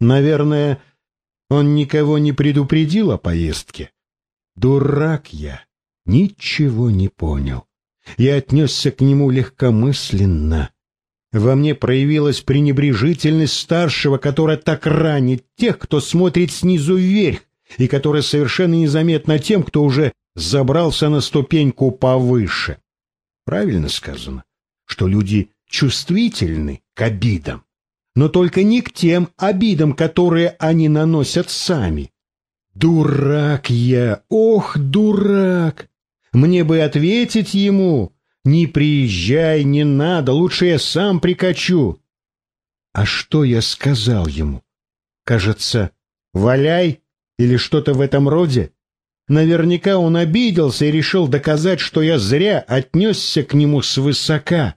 Наверное, он никого не предупредил о поездке. Дурак я, ничего не понял. Я отнесся к нему легкомысленно. Во мне проявилась пренебрежительность старшего, которая так ранит тех, кто смотрит снизу вверх, и которая совершенно незаметна тем, кто уже забрался на ступеньку повыше. Правильно сказано, что люди чувствительны к обидам, но только не к тем обидам, которые они наносят сами. Дурак я, ох, дурак! Мне бы ответить ему, не приезжай, не надо, лучше я сам прикачу. А что я сказал ему? Кажется, валяй или что-то в этом роде? Наверняка он обиделся и решил доказать, что я зря отнесся к нему свысока.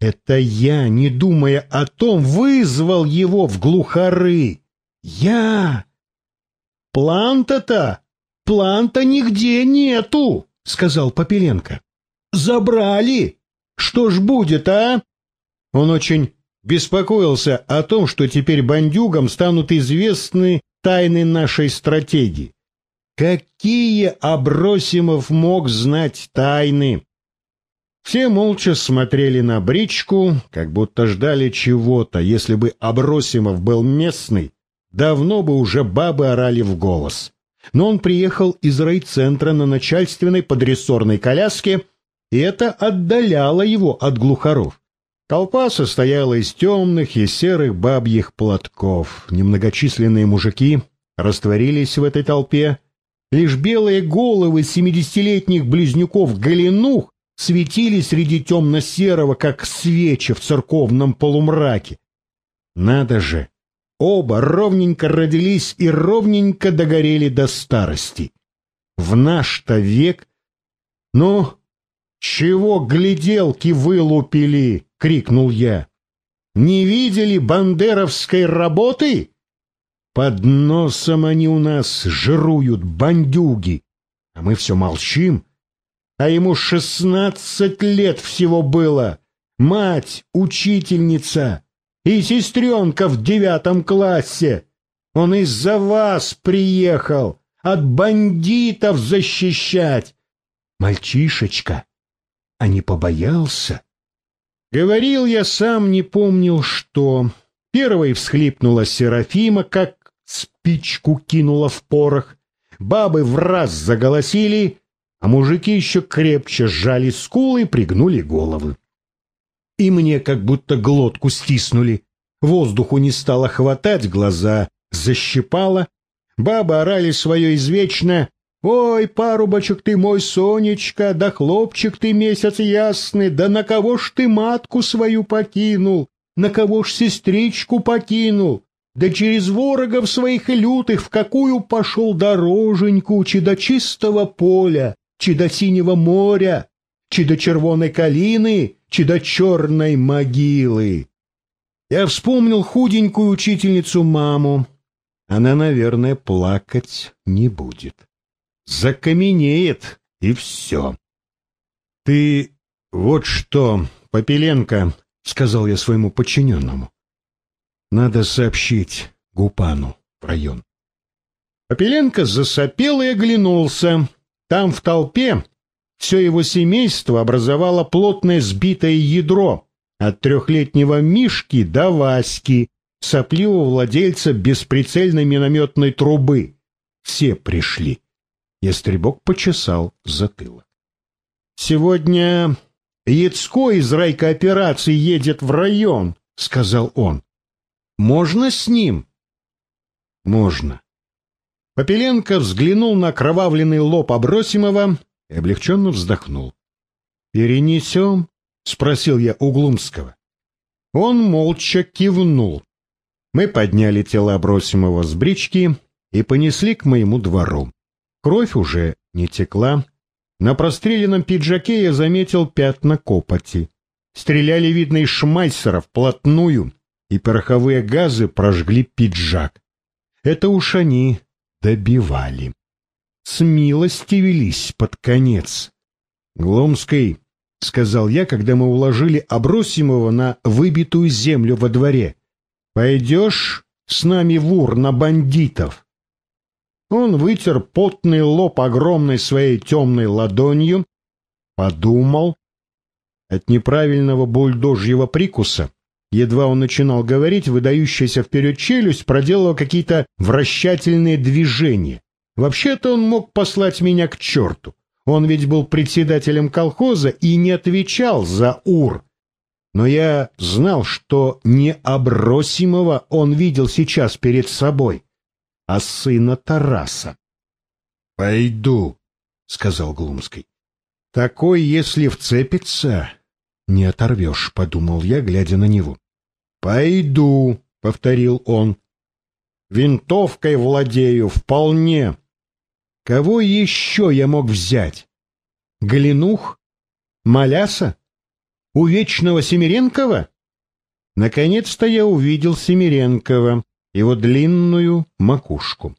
Это я, не думая о том, вызвал его в глухары. Я! Планта-то! Планта нигде нету, сказал Попеленко. Забрали! Что ж будет, а? Он очень беспокоился о том, что теперь бандюгам станут известны тайны нашей стратегии. Какие Абросимов мог знать тайны? Все молча смотрели на бричку, как будто ждали чего-то. Если бы Абросимов был местный, давно бы уже бабы орали в голос. Но он приехал из райцентра на начальственной подрессорной коляске, и это отдаляло его от глухаров. Толпа состояла из темных и серых бабьих платков. Немногочисленные мужики растворились в этой толпе. Лишь белые головы семидесятилетних близнюков Галинух светили среди темно-серого, как свечи в церковном полумраке. Надо же! Оба ровненько родились и ровненько догорели до старости. В наш-то век... Ну, чего гляделки вылупили? — крикнул я. «Не видели бандеровской работы?» Под носом они у нас жируют, бандюги, а мы все молчим. А ему шестнадцать лет всего было. Мать, учительница и сестренка в девятом классе. Он из-за вас приехал, от бандитов защищать. Мальчишечка, а не побоялся? Говорил я сам, не помнил что. Первой всхлипнула Серафима, как спичку кинула в порох. Бабы в раз заголосили, а мужики еще крепче сжали скулы и пригнули головы. И мне как будто глотку стиснули. Воздуху не стало хватать, глаза защипало. Бабы орали свое извечно Ой, парубочек ты мой, Сонечка, да хлопчик ты месяц ясный, да на кого ж ты матку свою покинул, на кого ж сестричку покинул, да через ворогов своих и лютых в какую пошел дороженьку, чи до чистого поля, чи до синего моря, чи до червоной калины, чи до черной могилы. Я вспомнил худенькую учительницу маму. Она, наверное, плакать не будет закаменеет, и все. — Ты вот что, Попеленко, — сказал я своему подчиненному, — надо сообщить Гупану в район. Попеленко засопел и оглянулся. Там в толпе все его семейство образовало плотное сбитое ядро от трехлетнего Мишки до Васьки, сопливого владельца бесприцельной минометной трубы. Все пришли. Ястребок почесал затылок. «Сегодня Яцко из райкооперации едет в район», — сказал он. «Можно с ним?» «Можно». Попеленко взглянул на кровавленный лоб Абросимова и облегченно вздохнул. «Перенесем?» — спросил я у Глумского. Он молча кивнул. Мы подняли тело Абросимова с брички и понесли к моему двору. Кровь уже не текла. На простреленном пиджаке я заметил пятна копоти. Стреляли, видно, из шмайсера вплотную, и пороховые газы прожгли пиджак. Это уж они добивали. велись под конец. «Гломской», — сказал я, когда мы уложили Обросимова на выбитую землю во дворе, — «пойдешь с нами в ур на бандитов. Он вытер потный лоб огромной своей темной ладонью, подумал. От неправильного бульдожьего прикуса, едва он начинал говорить, выдающаяся вперед челюсть проделала какие-то вращательные движения. Вообще-то он мог послать меня к черту. Он ведь был председателем колхоза и не отвечал за УР. Но я знал, что не Обросимого он видел сейчас перед собой, а сына Тараса. — Пойду, — сказал Глумский. — Такой, если вцепится, не оторвешь, — подумал я, глядя на него. — Пойду, — повторил он. — Винтовкой владею вполне. Кого еще я мог взять? Глинух? Маляса? У вечного Семиренкова? Наконец-то я увидел Семиренкова, его длинную макушку.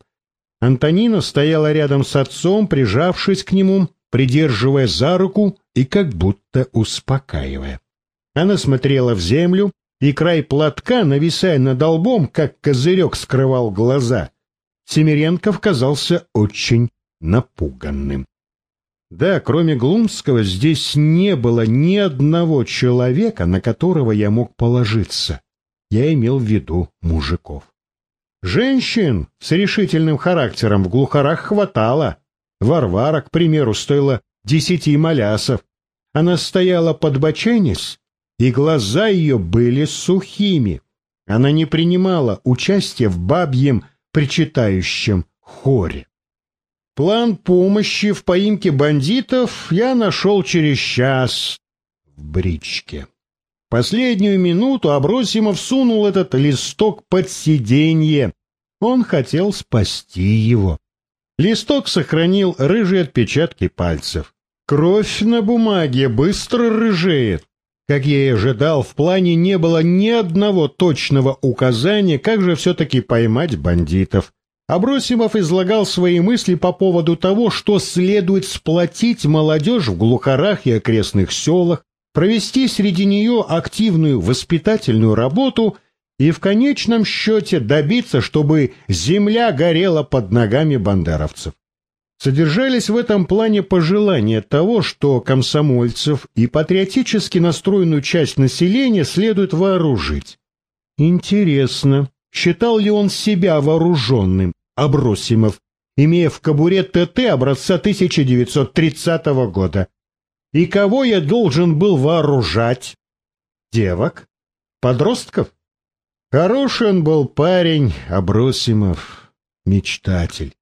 Антонина стояла рядом с отцом, прижавшись к нему, придерживая за руку и как будто успокаивая. Она смотрела в землю, и край платка, нависая над лбом, как козырек скрывал глаза. Семиренков казался очень напуганным. Да, кроме Глумского, здесь не было ни одного человека, на которого я мог положиться. Я имел в виду мужиков. Женщин с решительным характером в глухарах хватало. Варвара, к примеру, стоила десяти малясов. Она стояла под боченись, и глаза ее были сухими. Она не принимала участия в бабьем причитающем хоре. План помощи в поимке бандитов я нашел через час в бричке. Последнюю минуту Абросимов сунул этот листок под сиденье. Он хотел спасти его. Листок сохранил рыжие отпечатки пальцев. Кровь на бумаге быстро рыжеет. Как я и ожидал, в плане не было ни одного точного указания, как же все-таки поймать бандитов. Абросимов излагал свои мысли по поводу того, что следует сплотить молодежь в глухарах и окрестных селах, провести среди нее активную воспитательную работу и в конечном счете добиться, чтобы земля горела под ногами бандеровцев. Содержались в этом плане пожелания того, что комсомольцев и патриотически настроенную часть населения следует вооружить. Интересно, считал ли он себя вооруженным? Абросимов, имея в кобуре ТТ образца 1930 года. И кого я должен был вооружать? Девок? Подростков? Хороший он был парень, Абросимов, мечтатель.